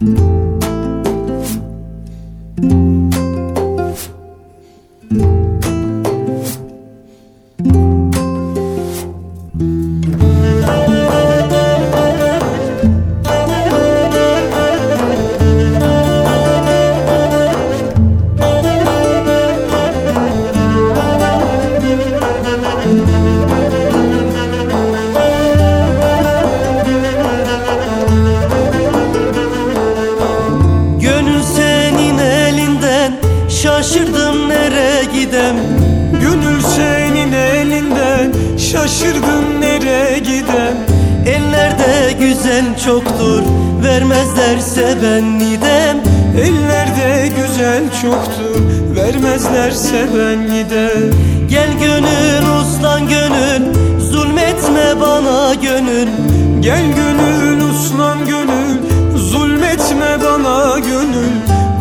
Gönül Şaşırdım nereye gidem? Gönül senin elinden. Şaşırdın nereye gidem? Ellerde güzel çoktur Vermezlerse ben nidem Ellerde güzel çoktur Vermezlerse ben gider Gel gönül uslan gönül Zulmetme bana gönül. Gel gönül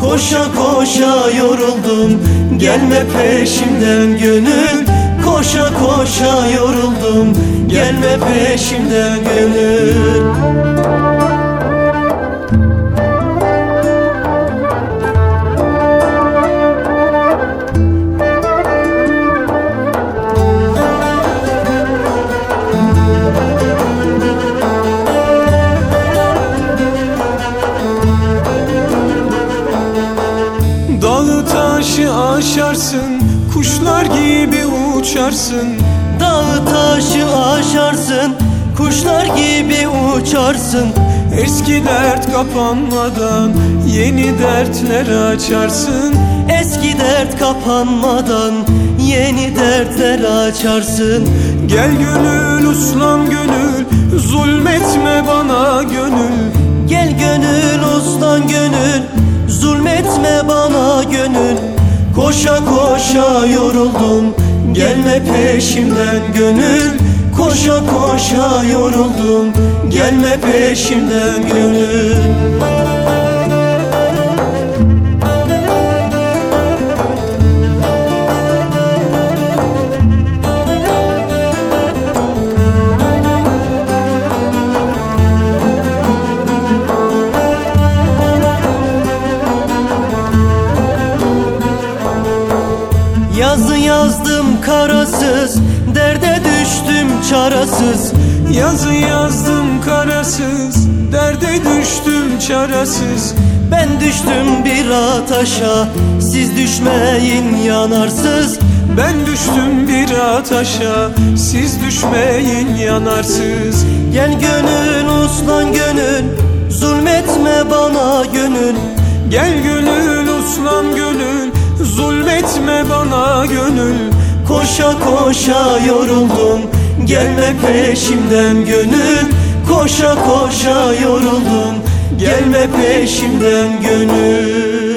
Koşa koşa yoruldum. Gelme peşimden gönül. Koşa koşa yoruldum. Gelme peşimden gönül taşı aşarsın Kuşlar gibi uçarsın. Dağı taşı aşarsın Kuşlar gibi uçarsın. Eski dert kapanmadan Yeni dertler açarsın. Eski dert kapanmadan Yeni dertler açarsın. Gel gönül uslan gönül Zulmetme bana gönül Koşa koşa yoruldum. Gelme peşimden gönül. Koşa koşa yoruldum. Gelme peşimden gönül yazdım karasız Derde düştüm çarasız. Yazı yazdım karasız Derde düştüm çarasız. Ben düştüm bir ataşa Siz düşmeyin yanarsız. Ben düştüm bir ataşa Siz düşmeyin yanarsız. Gel gönül uslan gönül Zulmetme bana gönül. Gel gönül uslan gönül Zulmetme bana gönül. Koşa koşa yoruldum. Gelme peşimden gönül. Koşa koşa yoruldum. Gelme peşimden gönül